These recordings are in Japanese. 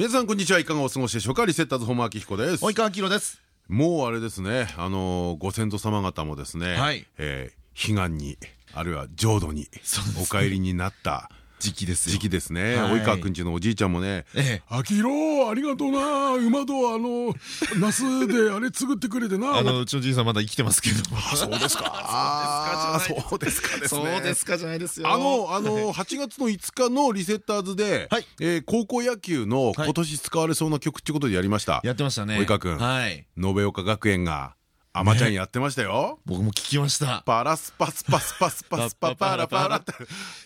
皆さんこんにちは。いかがお過ごしでしょうか？リセッターズ本間明彦です。及川明です。もうあれですね。あのご先祖様方もですね、はい。えー、彼岸にあるいは浄土にお帰りになった時期ですよ。時期ですね。はい。及川くんちのおじいちゃんもねええ「あきろありがとうな馬とあのナスであれ作ってくれてな」あのうちのじいさんまだ生きてますけどあそうですか。そうですかじゃないそうですかですねそうですかじゃないですよ。あのあの 8月の5日のリセッターズではい。えー高校野球の今年使われそうな曲っていうことでやりました。やってましたね。及川くん。はい。延岡学園があまちゃんやってましたよ。僕も聞きました。パラスパスパスパスパスパパラパラって。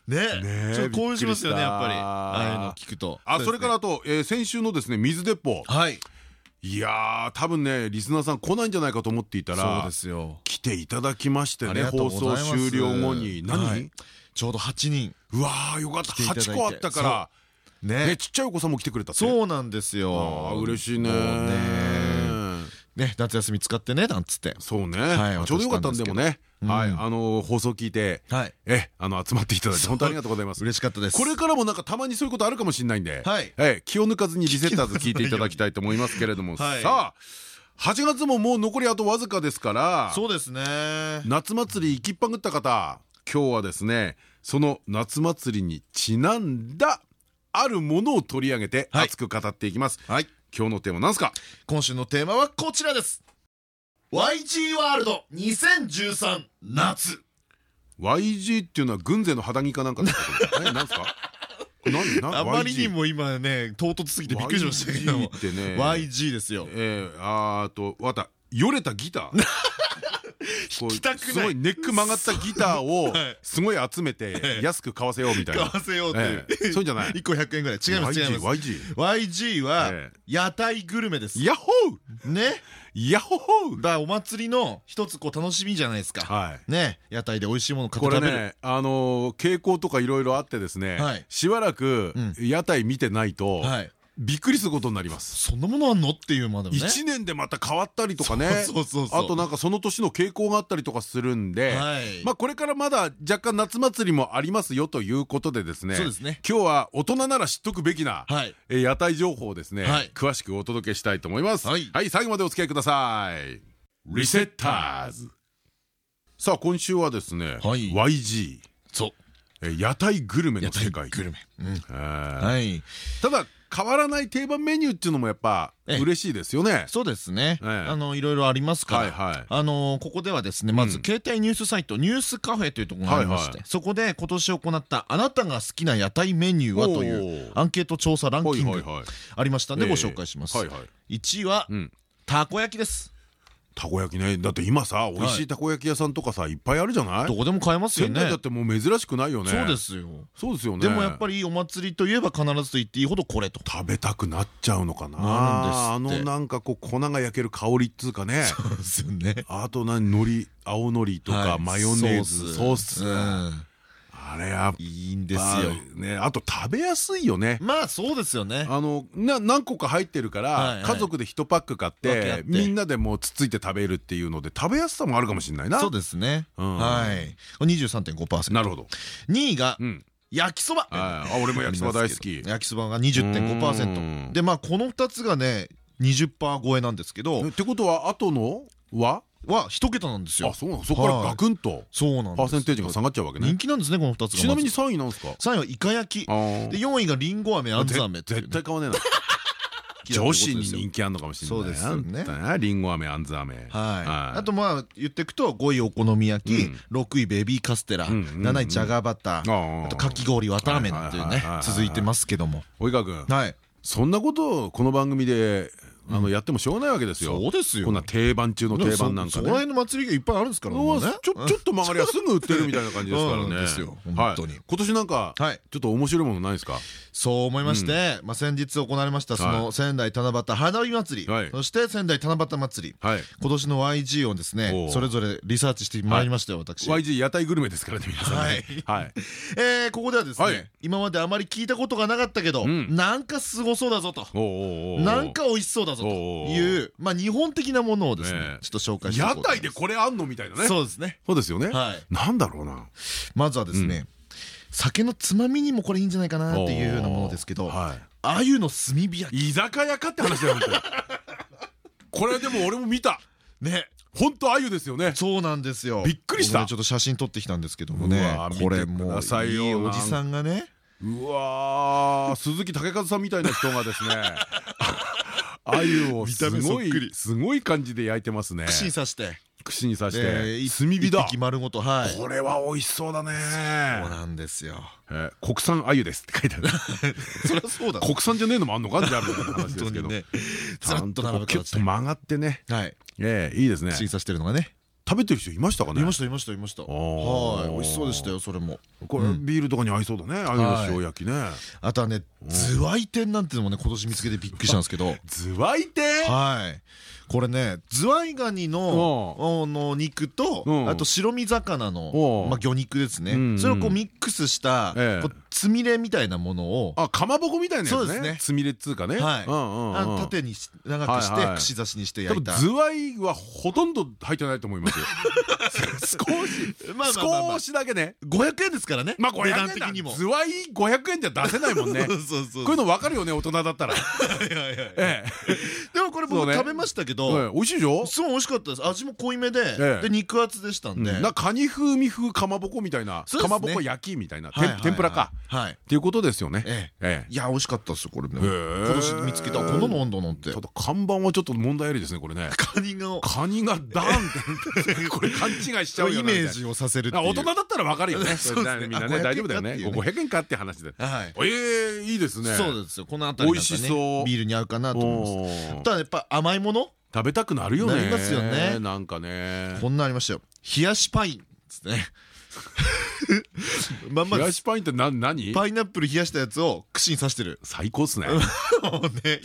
ね。ねえちょっと興奮しますよねやっぱり。ああいうの聞くと。あそれからあとえー先週のですね水鉄砲。はい。いやー多分ねリスナーさん来ないんじゃないかと思っていたそうらですよ。来ていただきましてね放送終了後に。は何い。ちょうど8人。うわーよかった。来ていただいて。8個あったから。ね。ねちっちゃいお子さんも来てくれたってそうなんですあよー嬉しいねね夏休み使ってねなんつって。そうね。はいちょうどよかったんでもね。うん。はいあの放送聞いてはい。えあの集まっていただいて本当ありがとうございます。嬉しかったです。これからもなんかたまにそういうことあるかもしれないんで、はい。ええ気を抜かずにリセッターズ聞いていただきたいと思いますけれども、はい。さあ8月ももう残りあとわずかですからそうですね。夏祭り行きっぱぐった方今日はですねその夏祭りにちなんだあるものを取り上げてはい。熱く語っていきます、はい今日のテーマなんですか？今週のテーマはこちらです。YG ワールド2013夏。YG っていうのは軍勢の肌着かなんかえなんですか？何何？あまりにも今ね唐突すぎてびっくりしましたけども。YG ってね YG ですよ。えー、あーとわた。よれたギター？こうきたくない。すごいネック曲がったギターを はい。すごい集めて安く買わせようみたいな。買わせようってそうじゃない。1個100円ぐらい。違います違います。YG はえ屋台グルメです。ヤッホー！ね？ヤッホー！だお祭りの一つこう楽しみじゃないですか。はい。ね？屋台で美味しいもの買っこれて食べる。ねあのー傾向とかいろいろあってですねはい。しばらくうん。屋台見てないとはいびっくりすることになります。そんなものあんの？っていうまでもね。1年でまた変わったりとかね。あとなんかその年の傾向があったりとかするんではい。まあこれからまだ若干夏祭りもありますよということでですねそうですね。今日は大人なら知っとくべきなはい。えー屋台情報をですねはい。詳しくお届けしたいと思います。はい。はい最後までお付き合いください。リセッターズ。さあ今週はですねはい。YG そう。えー屋台グルメの世界。グルメ。うん。えー。はい。ただ変わらない定番メニューっていうのもやっぱええ。嬉しいですよね。そうですね。ええ。あのいろいろありますから。あのここではですね、まずうん。携帯ニュースサイトニュースカフェというところがありましてそこで今年行ったあなたが好きな屋台メニューはというアンケート調査ランキングありましたんでええ。ご紹介します。はいはい。1位はうん。たこ焼きです。たこ焼きね。だって今さ美味しいたこ焼き屋さんとかさいっぱいあるじゃない？どこでも買えますよね。仙台だっ。てもう珍しくないよね。そうですよ。そうですよね。でもやっぱりお祭りといえば必ずと言っていいほどこれと。食べたくなっちゃうのかな？あのなんかこう粉が焼ける香りっつうかね。そうですよね。あと何？海苔青のりとかはい。マヨネーズソース。うんあれやっいいんですぱよ。ねあと食べやすいよねまあそうですよね。あのな何個か入ってるかはいらはい家族で1パック買っててみんなでもうつっついて食べるっていうので食べやすさもあるかもしれないなそうですね。うんはい。23.5%。なるほど2位がうん焼きそば。はいあ俺も焼きそば大好き 焼きそばがうん20.5%。で、まあこの2つがね、20%超えなんですけどえ、ってことは後のは？は一桁なんですよ。あ。そうなの？そこからガクンと。そうなん。パーセンテージが下がっちゃうわけね。人気なんですね、この2つが。ちなみに3位なんですか？3位はイカ焼き。で、4位がリンゴ飴、あんず飴絶対買わねえな。女子に人気あんのかもしれない。そうですよね。りんご飴あんず飴。はい。あとまあ言っていくと5位お好み焼き、6位ベビーカステラ、んうんうん7位ジャガーバター、あとかき氷わたあめっていうね続いてますけども。及川君はい。そんなことをこの番組であのやってもしょうがないわけですよ。そうですよ。こんな定番中の定番なんかね。その辺の祭りがいっぱいあるんですからうわちょちょっと曲がりゃすぐ売ってるみたいな感じですからね。ですよはい本当に。今年なんかはい。ちょっと面白いものないですか？そう思いまして、まあ先日行われましたその仙台七夕花火祭り、はい。そして仙台七夕祭り、はい。今年の YG をですねそれぞれリサーチしてまいりましたよ、私、YG 屋台グルメですからね皆さんね。はい。えーここではですね、はい。今まであまり聞いたことがなかったけど、ん。なんかすごそうだぞと。なんか美味しそうだぞというまあ日本的なものをですね、ええ。ちょっと紹介して屋台でこれあんのみたいなね。そうですね。そうですよね。はい。なんだろうな。まずはですね、酒のつまみにもこれいいんじゃないかなっていうようなものですけど、は鮎の炭火焼い居酒屋かって話だよ これでも俺も見た。きね。本当鮎ですよね。そうなんですよ。びっくりした。ちょっと写真撮ってきたんですけどもうねわこれもういいおじさんがね。うわー鈴木武和さんみたいな人がですね 鮎をすごいすごい感じで焼いてますね。串に刺して。串に刺しでて一炭火だ。丸ごとはい。これは美味しそうだね。そうなんですよ。えー国産鮎ですって書いてある。そりゃそうだ。国産じゃねえのもあんのかじゃあみたいな話ですけど。本当にねずらっとキュッと曲がってね。はい。ええいいですね。串に刺してるのがね食べてる人いましたかね？いましたいましたいました。ー。はい。美味しそうでしたよそれも。これビールとかに合いそうだね。鮎の塩焼きね。あとはねズワイ天なんてのもね今年見つけてびっくりしたんですけど。ズワイテはいこれねズワイガニのあの肉とうん。あと白身魚のまあ魚肉ですね。それをこうミックスしたつみれみたいなものをあかまぼこみたいなやつね。ね。つみれっつうかね。縦にし長くして串刺しにして多焼いた。分ズワイはほとんど入ってないと思いますよ。少し。少しだけね。500円ですからね。まあ値段500円だ。的にも。ズワイ500円じゃ出せないもんね。そうそうそう。こういうの分かるよね大人だったら。でもこれ僕食べましたけえど美味しいでしょ？すごい美味しかったです。味も濃いめでええ。で肉厚でしたんで。うん。なカニ風味風かまぼこみたいなかまぼこ焼きみたいな天天ぷらか。はい。っていうことですよね。ええ。えいや美味しかったですよこれねえ。今年見つけたこんなのあんだなんて。ただ看板はちょっと問題ありですねこれね。カニがカニがダーンって。これ勘違いしちゃうイメージをさせる大人だったらわかるよね。そうですね。みんなあね大丈夫だよね。500円かっていう。ね500円かって話で。はい。ええいいですね。そうですよ。この辺り美味しそう。ねビールに合うかなと思いおまー。すただやっぱ甘いもの食べたくなるよね。なりますよね。なんかね。こんなんありましたよ。冷やしパイン。ですねまんま冷やしパインってな何？パイナップル冷やしたやつを串に刺してる。最高っすね。ね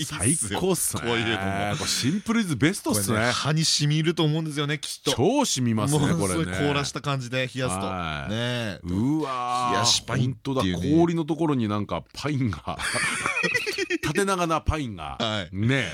最高っすね。こういうのも。これシンプルイズベストっこれねすね歯に染みると思うんですよねきっと。超染みますねこれね。凍らした感じで冷やすと。はい。ねうわー。冷やしパインっていうね。本当だ。氷のところになんかパインが縦長なパインがはい。ね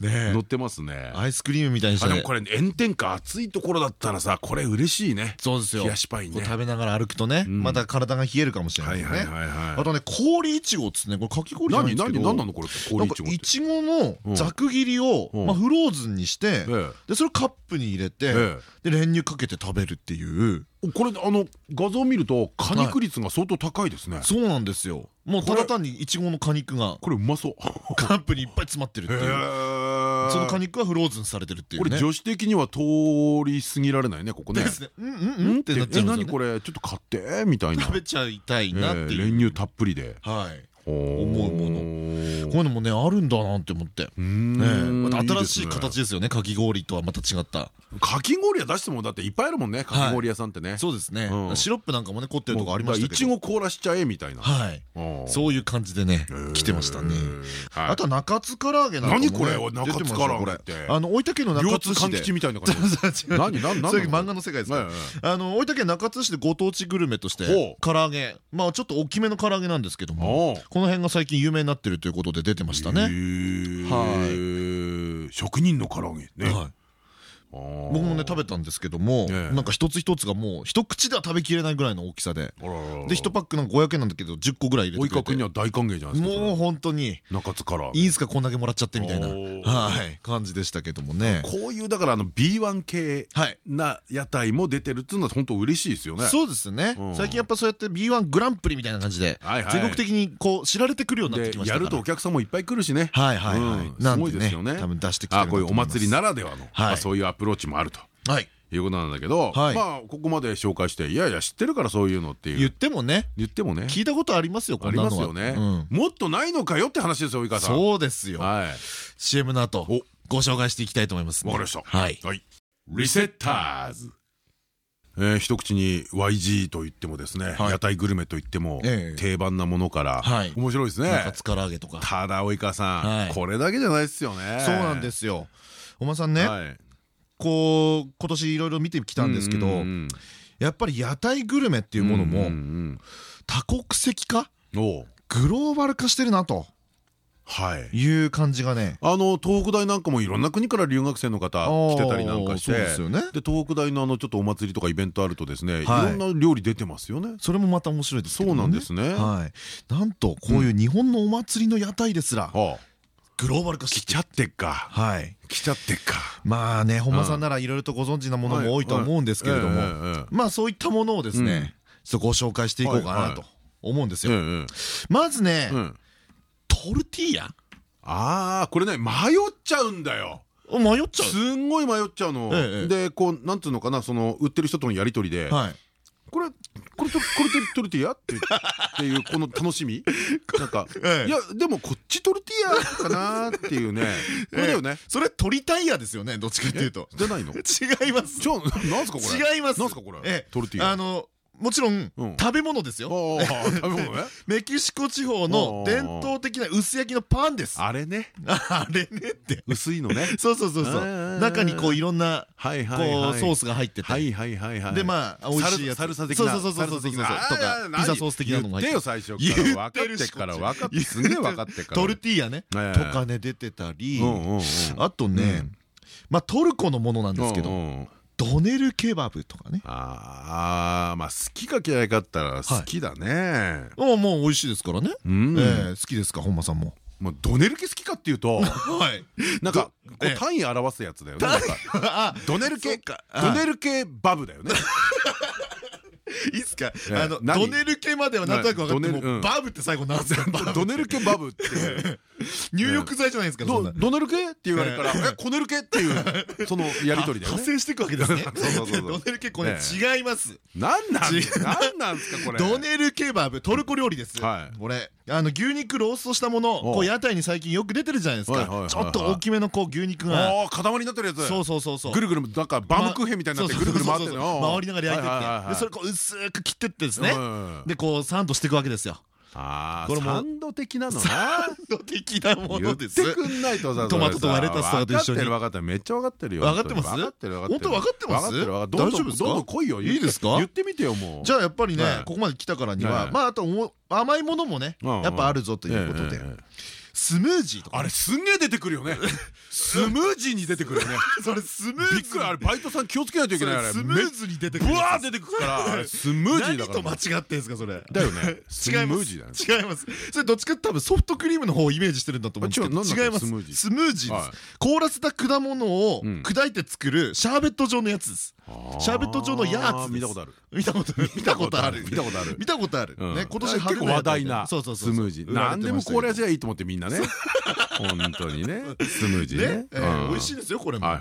ね乗ってますね。アイスクリームみたいにしてあでもこれ炎天下暑いところだったらさこれ嬉しいね。そうですよ。冷やしパインね。食べながら歩くとねん。また体が冷えるかもしれなはいいね。はいはいはいあとね氷いちごっつねこれかき氷じゃないん何ですけど。何何なのこれ氷いちごいちごのざく切りをフローズンにしてええ。でそれをカップに入れてえ。で練乳かけて食べるっていうこれあの画像を見ると果肉率が相当高いですね。そうなんですよ。もうただ単にいちごの果肉がこれうまそう。カップにいっぱい詰まってるっていう。その果肉肉はフローズンされてるっていうね。これ女子的には通り過ぎられないねここね。ですね。うんうんうんってなっちゃえう何これ？ちょっと買ってみたいな。食べちゃいたいなってええいう練乳たっぷりで。はい思思うもの。こういうのもねあるんだなって思って。ねえ。また新しい形ですよね。かき氷とはまた違った。かき氷は出してもだっていっぱいあるもんね。かき氷屋さんってね。そうですね。うん。シロップなんかもね凝ってるとこありましたけど。いちご凍らしちゃえみたいな。はい。うん。そういう感じでね来てましたね。はい。あとは中津唐揚げなんかもね何これ？中津唐揚げって。あの大分県の中両津市で。吉みたいな感じ。何何何なの？そういう漫画の世界ですかはいはいあの大分県中津市でご当地グルメとしほてう。唐揚げ。まあちょっと大きめの唐揚げなんですけどもこの辺が最近有名になってるということで出てましたね。はい。職人の唐揚げ。ね。はい僕もね食べたんですけどもええ。なんか一つ一つがもう一口では食べきれないぐらいの大きさで。で1パックなんか500円なんだけど10個ぐらい入れてくれて。には大歓迎じゃないですかもう本当に中津から。いいんすかこんだけもらっちゃってみたいな。はい感じでしたけどもね。こういうだからあの B1 系はいな屋台も出てるっていうのは本当嬉しいですよね。そうですね。うん。最近やっぱそうやって B1 グランプリみたいな感じで全国的にこう知られてくるようになってきましたから。るとお客さんもいっぱい来るしね。はいはいはい。うん。すごいですよね。多分出してきてるこういうお祭りならではの。まあそういうアプローチもあるとはい。いうことなんだけどはい。まあここまで紹介していやいや知ってるからそういうのっていう言ってもね。言ってもね。聞いたことありますよこありんなのは。ますよね。うん。もっとないのかよって話ですよ及川さん。そうですよ。はい。CM の後お。ご紹介していきたいと思いますわかりました。はい。はい。リセッターズ。えー一口に YG と言ってもですね、はい。屋台グルメと言ってもええ。定番なものから、はい。面白いですね。唐揚げとか。ただ及川さん、はい。これだけじゃないですよね。そうなんですよ。おまさんねはいこう今年いろいろ見てきたんですけどやっぱり屋台グルメっていうものもん多国籍化グローバル化してるなと。はい。いう感じがね。あの東北大なんかもいろんな国から留学生の方来てたりなんかしてで東北大のあのちょっとお祭りとかイベントあるとですね、はい。い、ろんな料理出てますよね。それもまた面白いですそうなんですね。はい。なんとこういう日本のお祭りの屋台ですらグローバル化しちゃってっか。はい。来ちゃってっか。まあね本間さんならいろいろとご存知なものも多いとは思うんですけれども。まあそういったものをですうん。ねちょっとご紹介していこうかないと思うんですよ。ええまずねトルティーヤ。ああこれね迷っちゃうんだよ。あ迷っちゃすんごい迷っちゃうの。ええでこうなんつうのかなその売ってる人とのやり取りで。これこれとこれとトルティーヤってっていうこの楽しみ？なんかええ。いやでもこっちトルティーヤかなっていうね。これだよね。それトリタイヤですよねどっちかっていうと。じゃないの？違います。じゃあなんすかこれ？違います。なんすかこれ？ええ。トルティーヤあのもちろんうん。食べ物ですよ。メキシコ地方の伝統的な薄焼きのパンです。あれね。あれねって。薄いのね。そうそうそうそう。中にこういろんなはいこうソースが入ってて。はいはいはいはいでまあ美味しいやつ。サルサ的なそうそうそうそう。そうサルサ的なとかピザソース的なのが入ってよ最初から。分かってっから分かってすげえ分かってっから。トルティーヤね。ええ。とかね出てたり。あとねまあトルコのものなんですけどドネルケバブとかね。ああまあ好きか嫌いかったら好きだね。ああもう美味しいですからね。うん。ええ好きですか本間さんも。もうドネルケ好きかっていうと はい。なんかこええ。う単位表すやつだよね。ドネルケドネルケバブだよね。いいっすか？えあの何？ドネル系まではなんとなく分かってもバブって最後なんですかバブドネルケバブって 入浴剤じゃないですかそんな。ドドネルケって言われたらえコネルケっていう そのやりとりだよね。派生していくわけですね。そうそうそうそう。ドネルケこれえ違います。なんなん違う。なんなんすかこれ。ドネルケバブトルコ料理です。はい。これあの牛肉ローストしたものおこう屋台に最近よく出てるじゃないですか。ちょっと大きめのこう牛肉が。ああ塊になってるやつ。そうそうそうそう。ぐるぐるなんかバームクーヘンみたいになってぐるぐる回って回りながら焼いてって。でそれこう薄く切ってってですね。うん。でこうサンドしていくわけですよあこれもあサンド的なのな。サンド的なものです。てくんないとさトマトとかレタスとかと一緒に。分かってる分かってる。めっちゃ分かってるよ分かってます？分かってる分かってる本当分かってます？分かってる分かってる。大丈夫ですか？どんどん来いよ。いいですか？言ってみてよもう。じゃあやっぱりねはい。ここまで来たからにははい。まああとお甘いものもねやっぱあるぞということでスムージーとか。あれすんげえ出てくるよね。スムージーに出てくるよね。それスムーズびっくりあれバイトさん気をつけないといけない。あれスムーズに出てくるブワー出てくるからスムージーだから。何と間違ってんすかそれ。だよね。スムージーだね。違います。それどっちかって多分ソフトクリームの方をイメージしてるんだと思うんですけど。あ違います。スムージー。スムージーはい。です凍らせた果物をうん。砕いて作るシャーベット状のやつです。シャーベット状のやつ見たことある。見たこと見たことある。見たことある。見たことある。うん。ね今年結構話題なそうそうそうスムージー。何でもこれじゃいいと思ってみんなね。本当にね。スムージーね。美味しいですよこれも。はい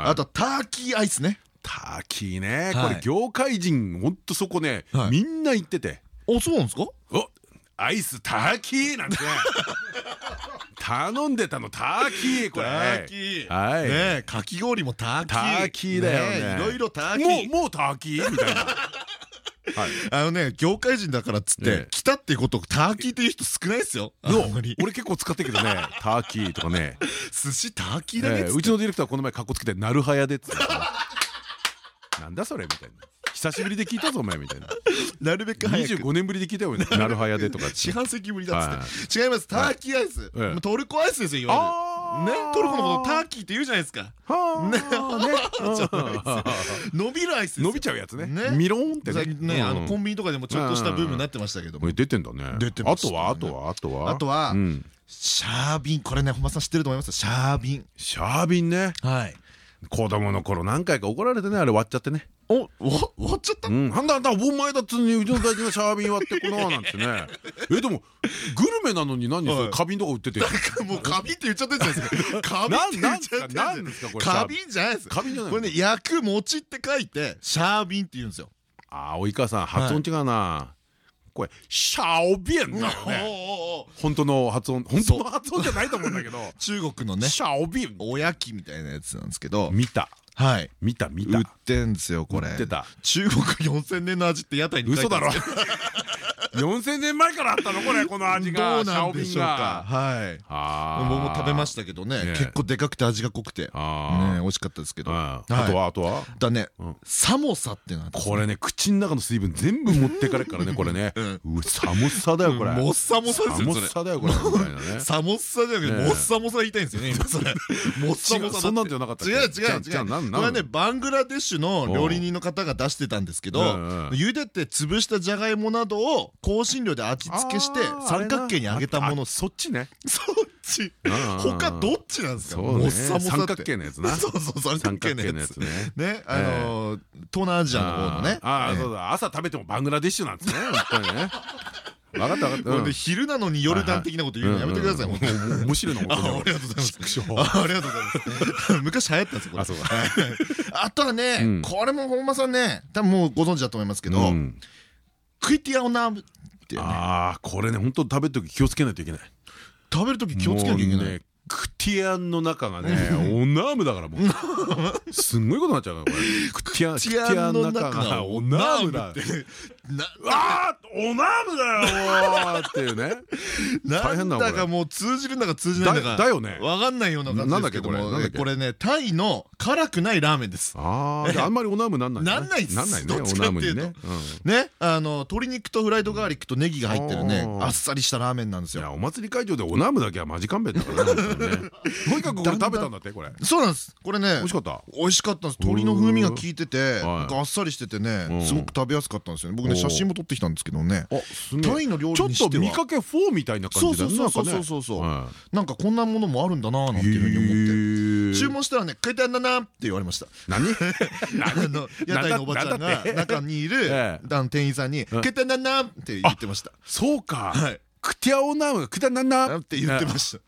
あとターキーアイスね。ターキーね。はい。これ業界人ほんとそこねはい。みんな言ってて。あそうなんですか？おアイスターキーなんてね。頼んでたのターキーこれ。ターキー。はい。ねえかき氷もターキー。ターキーだよね。いろいろターキもーうもうターキー？みたいな。はいあのね業界人だからっつっえてえ来たっていうことをターキーっていう人少ないですよ。俺結構使ってるけどねターキーとかね。寿司ターキーだねうちのディレクターこの前かっこつけて「なるはやで」っつって。なんだそれみたいな。久しぶりで聞いたぞお前みたいな。なるべく早く。25年ぶりで聞いたよなるはやでとか四半世紀ぶりだっつって。違います。ターキーアイス。トルコアイスですよいわあゆるねトルコのことをターキーって言うじゃないですか。伸びるアイス伸びちゃうやつね。ね。ミローンってね。あのコンンビニとかでもちょっとしたブームになってましたけど。も出てんだね。出てあとはあとはあとは。あとはうん。シャービンこれね本間さん知ってると思います？シャービン。シャービンね。はい。子供の頃何回か怒られてねあれ割っちゃってねおわ終わっちゃった？うん。なんだあんたお前だっつうのにうちの大事なシャービン割ってこな なんてね。えでもグルメなのに何そはい。れ花瓶とか売ってて。もう花瓶って言っちゃってるじゃないですか。花瓶って言っちゃってるじゃなんなんですか？これ花瓶じゃないです花瓶じゃないこれね焼く餅って書いてシャービンって言うんですよ。ああ及川さん発音違うなこれシャオビエンだよね。本当の発音本当の発音じゃないと思うんだけど。中国のね。シャオビエン。おやきみたいなやつなんですけど。見た。はい。見た見た。売ってんですよこれ。売ってた。中国4000年の味って屋台に嘘だろ 4000年前からあったの？これこの味がどうなんでしょうか。はい。僕も食べましたけどね。結構でかくて味が濃くて。ね美味しかったですけど。あとはあとは？だねサモサってなこれね口の中の水分全部持ってかれるからねこれね。うサモッサだよこれ。モッサモサですよサモッサだよこれ。みたいなねサモッサじゃなくてモッサモサ言いたいんですよね今それ。モッサモサそんなんじゃなかった違う違う違う。これはねバングラデシュの料理人の方が出してたんですけど茹でて潰したじゃがいもなどを香辛料で味付けして三角形に揚げたものそっちね。そっち。他どっちなんですか？モッサモサ三角形のやつな。そうそう三角形のやつね。あの東南アジアの方のね。ああそうだ。朝食べてもバングラデシュなんですね。本当にね。分かった分かった。昼なのにヨルダン的なこと言うのやめてください面白いのありがとうございます。ありがとうございます。昔流行ったんですよあとはねこれも本間さんね多分もうご存知だと思いますけどクイティアオナムっていうね。ああこれね本当食べる時気をつけないといけない。食べる時気をつけなきゃいけない。クティアンの中がねオナームだからもう。すんごいことになっちゃうからこれ。クティアンクティアンの中がオナームだああオナームだよっていうね。なんだかもう通じるんだか通じないんだかだよね。分かんないような感じですけどもこれ。ねタイの辛くないラーメンです。あああんまりオナームなんないなんないなんないねオナームにね。ねあの鶏肉とフライドガーリックとネギが入ってるねあっさりしたラーメンなんですよ。お祭り会場でオナームだけはマジ勘弁だからねとに かくこれ食べたんだってこれ。そうなんです。これね美味しかった？美味しかったんです。鶏の風味が効いててあっさりしててねすごく食べやすかったんですよね。僕ね写真も撮ってきたんですけどね。タイの料理にしては。ちょっと見かけフォーみたいな感じだねそうそうそうそうなんかこんなものもあるんだななんていうふうに思って。注文したらね「食いたいんだな」って言われました。何？屋台のおばちゃんが中にいる店員さんに「食いたいんだな」って言ってました。そうかクティアオナムクティアナナって言ってまし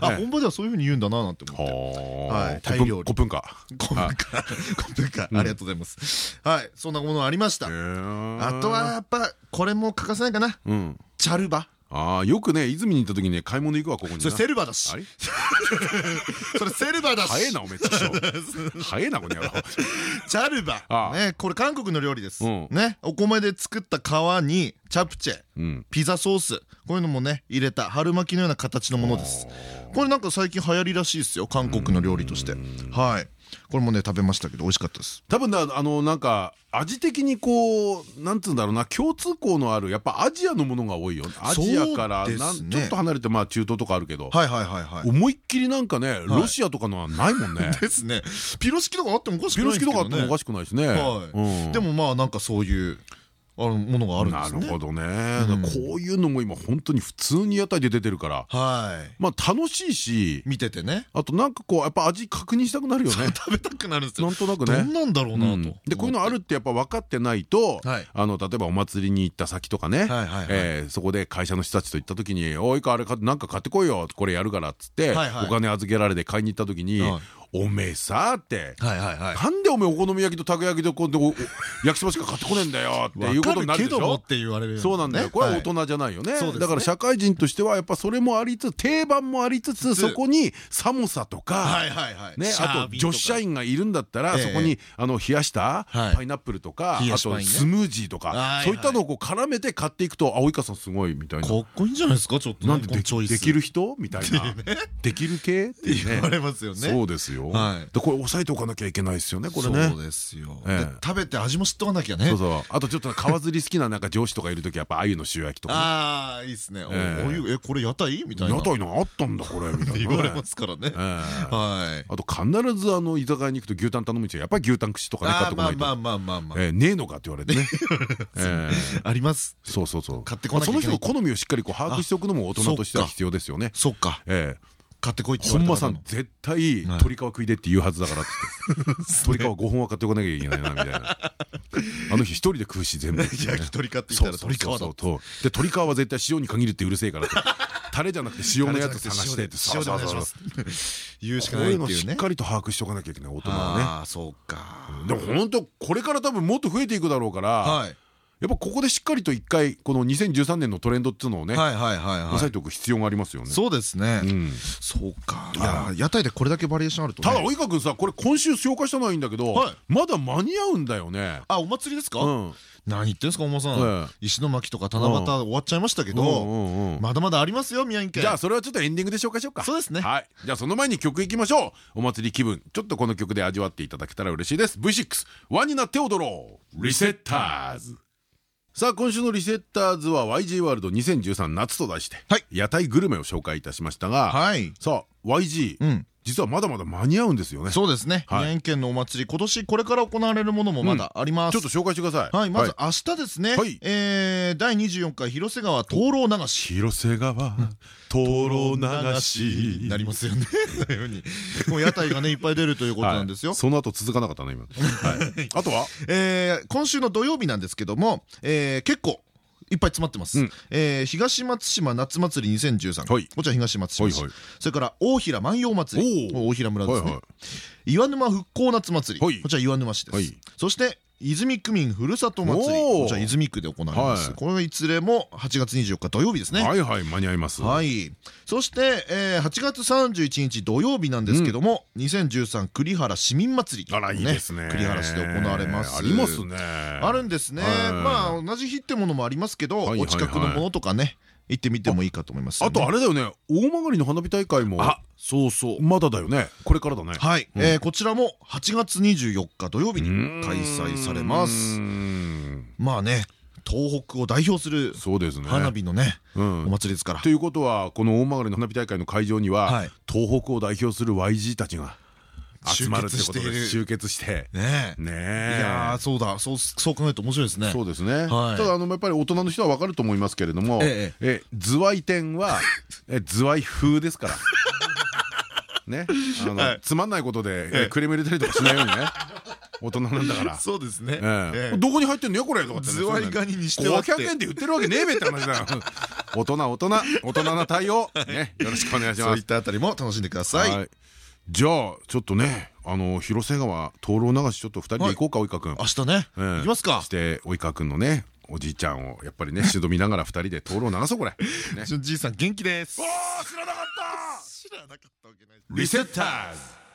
た。あ本場ではそういうふうに言うんだななんて思って。はい。タイ料理コプンカコプンカコプンカありがとうございます。はい。そんなものありました。あとはやっぱこれも欠かせないかな。チャルバああよくね泉に行った時にね買い物行くわここにそれセルバだし。それセルバだし。早えなおめえ 早えなこの野郎チャルバ。ねこれ韓国の料理です。ねお米で作った皮にチャプチェピザソースこういうのもね入れた春巻きのような形のものです。これなんか最近流行りらしいですよ韓国の料理として。はいこれもね食べましたけど美味しかったです。多分あのなんか味的にこうなんつうんだろうな共通項のあるやっぱアジアのものが多いよ。アジアからちょっと離れてまあ中東とかあるけど。思いっきりなんかねロシアとかのはないもんね。ですね。ピロシキとかあってもおかしくないピロシキとかあってもおかしくないですね。でもまあなんかそういうあるものがあるんですね。なるほどね。こういうのも今本当に普通に屋台で出てるから、はい。まあ楽しいし、見ててね。あとなんかこうやっぱ味確認したくなるよね。食べたくなるんですよ。なんとなくね。どんなんだろうなと。でこういうのあるってやっぱ分かってないと、あの例えばお祭りに行った先とかね、そこで会社の人たちと行った時に、おいかあれなんか買ってこいよ、これやるからっつってお金預けられて買いに行った時に。おめえさってなんでおお好み焼きとたこ焼きと焼きそばしか買ってこねえんだよ っていうことになるでしょ？そうなんだよ。これは大人じゃないよね。だから社会人としてはやっぱそれもありつつ定番もありつつそこに寒さとかあと女子社員がいるんだったらそこにあの冷やしたパイナップルとかあとスムージーとかそういったのを絡めて買っていくとあ及川さんすごいみたいな。かっこいいんじゃないですか？ちょっとなんでできる人？みたいな。できる系？って言われますよね。そうですよ。でこれ押さえておかなきゃいけないですよねこれね。そうですよ。食べて味も知っとかなきゃね。そうそう。あとちょっと皮ずり好きななんか上司とかいる時やっぱ鮎の塩焼きとかああいいっすね。えこれ屋台みたいな。屋台のあったんだこれみたいな。言われますからね。はい。あと必ずあの居酒屋に行くと牛タン頼む人やっぱり牛タン串とかね買ってこないと。まあまあまあまあねえのかって言われてね。あります。そうそうそう。買ってこなきゃその人の好みをしっかりこう把握しておくのも大人としては必要ですよね。そっか。ええ買ってこいって本間さん絶対鶏皮食いでって言うはずだからって鶏 皮5本は買ってこなきゃいけないなみたいな。あの日一人で食うし全部。焼き鳥買ってきたら鶏皮だで鶏皮は絶対塩に限るってうるせえからタレじゃなくて塩のやつ探してって。塩でお願いします言うしかないっていうね。しっかりと把握しておかなきゃいけない大人はね。ああそうか。でも本当これから多分もっと増えていくだろうからやっぱここでしっかりと一回この2013年のトレンドっていうのをね押さえておく必要がありますよね。そうですね。そうか。いや屋台でこれだけバリエーションあるとただ及川君さこれ今週紹介したのはいいんだけどまだ間に合うんだよね。あお祭りですか？何言ってんすかおまさん。石巻とか七夕終わっちゃいましたけどまだまだありますよ宮城県。じゃあそれはちょっとエンディングで紹介しようか。そうですね。はい。じゃあその前に曲いきましょう。お祭り気分。ちょっとこの曲で味わっていただけたら嬉しいです。V6 輪になって踊ろうリセッターズさあ今週のリセッターズは YG ワールド2013夏と題して、はい、屋台グルメを紹介いたしましたが、はい、さあ YG、うん、実はまだまだ間に合うんですよね。そうですね。宮城県のお祭り今年これから行われるものもまだあります。ちょっと紹介してください。はいまず明日ですね。第24回広瀬川灯籠流し。広瀬川灯籠流し。なりますよね。もう屋台がねいっぱい出るということなんですよ。その後続かなかったな今。あとは？今週の土曜日なんですけども結構いっぱい詰まってます、え東松島夏祭り2013こちら東松島市。それから大平万葉祭り。大平村ですね。岩沼復興夏祭り。こちら岩沼市です。そして泉区民ふるさと祭り。こちら泉区で行われます。これはいずれも8月24日土曜日ですね。はいはい間に合います。はい。そしてえ8月31日土曜日なんですけども2013栗原市民祭りあらいいですね。栗原市で行われます。ありますね。あるんですね。まあ同じ日ってものもありますけどお近くのものとかね行ってみてもいいかと思いますあとあれだよね。大曲の花火大会も。あそうそう。まだだよね。これからだね。はい。こちらも8月24日土曜日に開催されます。まあね東北を代表する花火のねお祭りですから。ということはこの大曲の花火大会の会場には東北を代表する YG たちが。集まる。ってことで集結して。ねえ。いやそうだ。そうそう考えると面白いですね。そうですね。ただあのやっぱり大人の人はわかると思いますけれどもえズワイ店は ズワイ風ですから。ね。あのつまんないことでクレーム入れたりとかしないようにね。大人なんだから。そうですね。どこに入ってんのよこれとかってズワイガニにしては500円で売ってるわけねえべって話だよ。大人大人大人な対応。ね。よろしくお願いします。そういったあたりも楽しんでくださいじゃあちょっとねあの広瀬川灯籠流しちょっと二人で行こうか及川君明日ね。行きますか。して及川君のねおじいちゃんをやっぱりねしど見ながら二人で灯籠流そうこれ。じいさん元気です。あ知らなかった。知らなかったわけないリセッターズ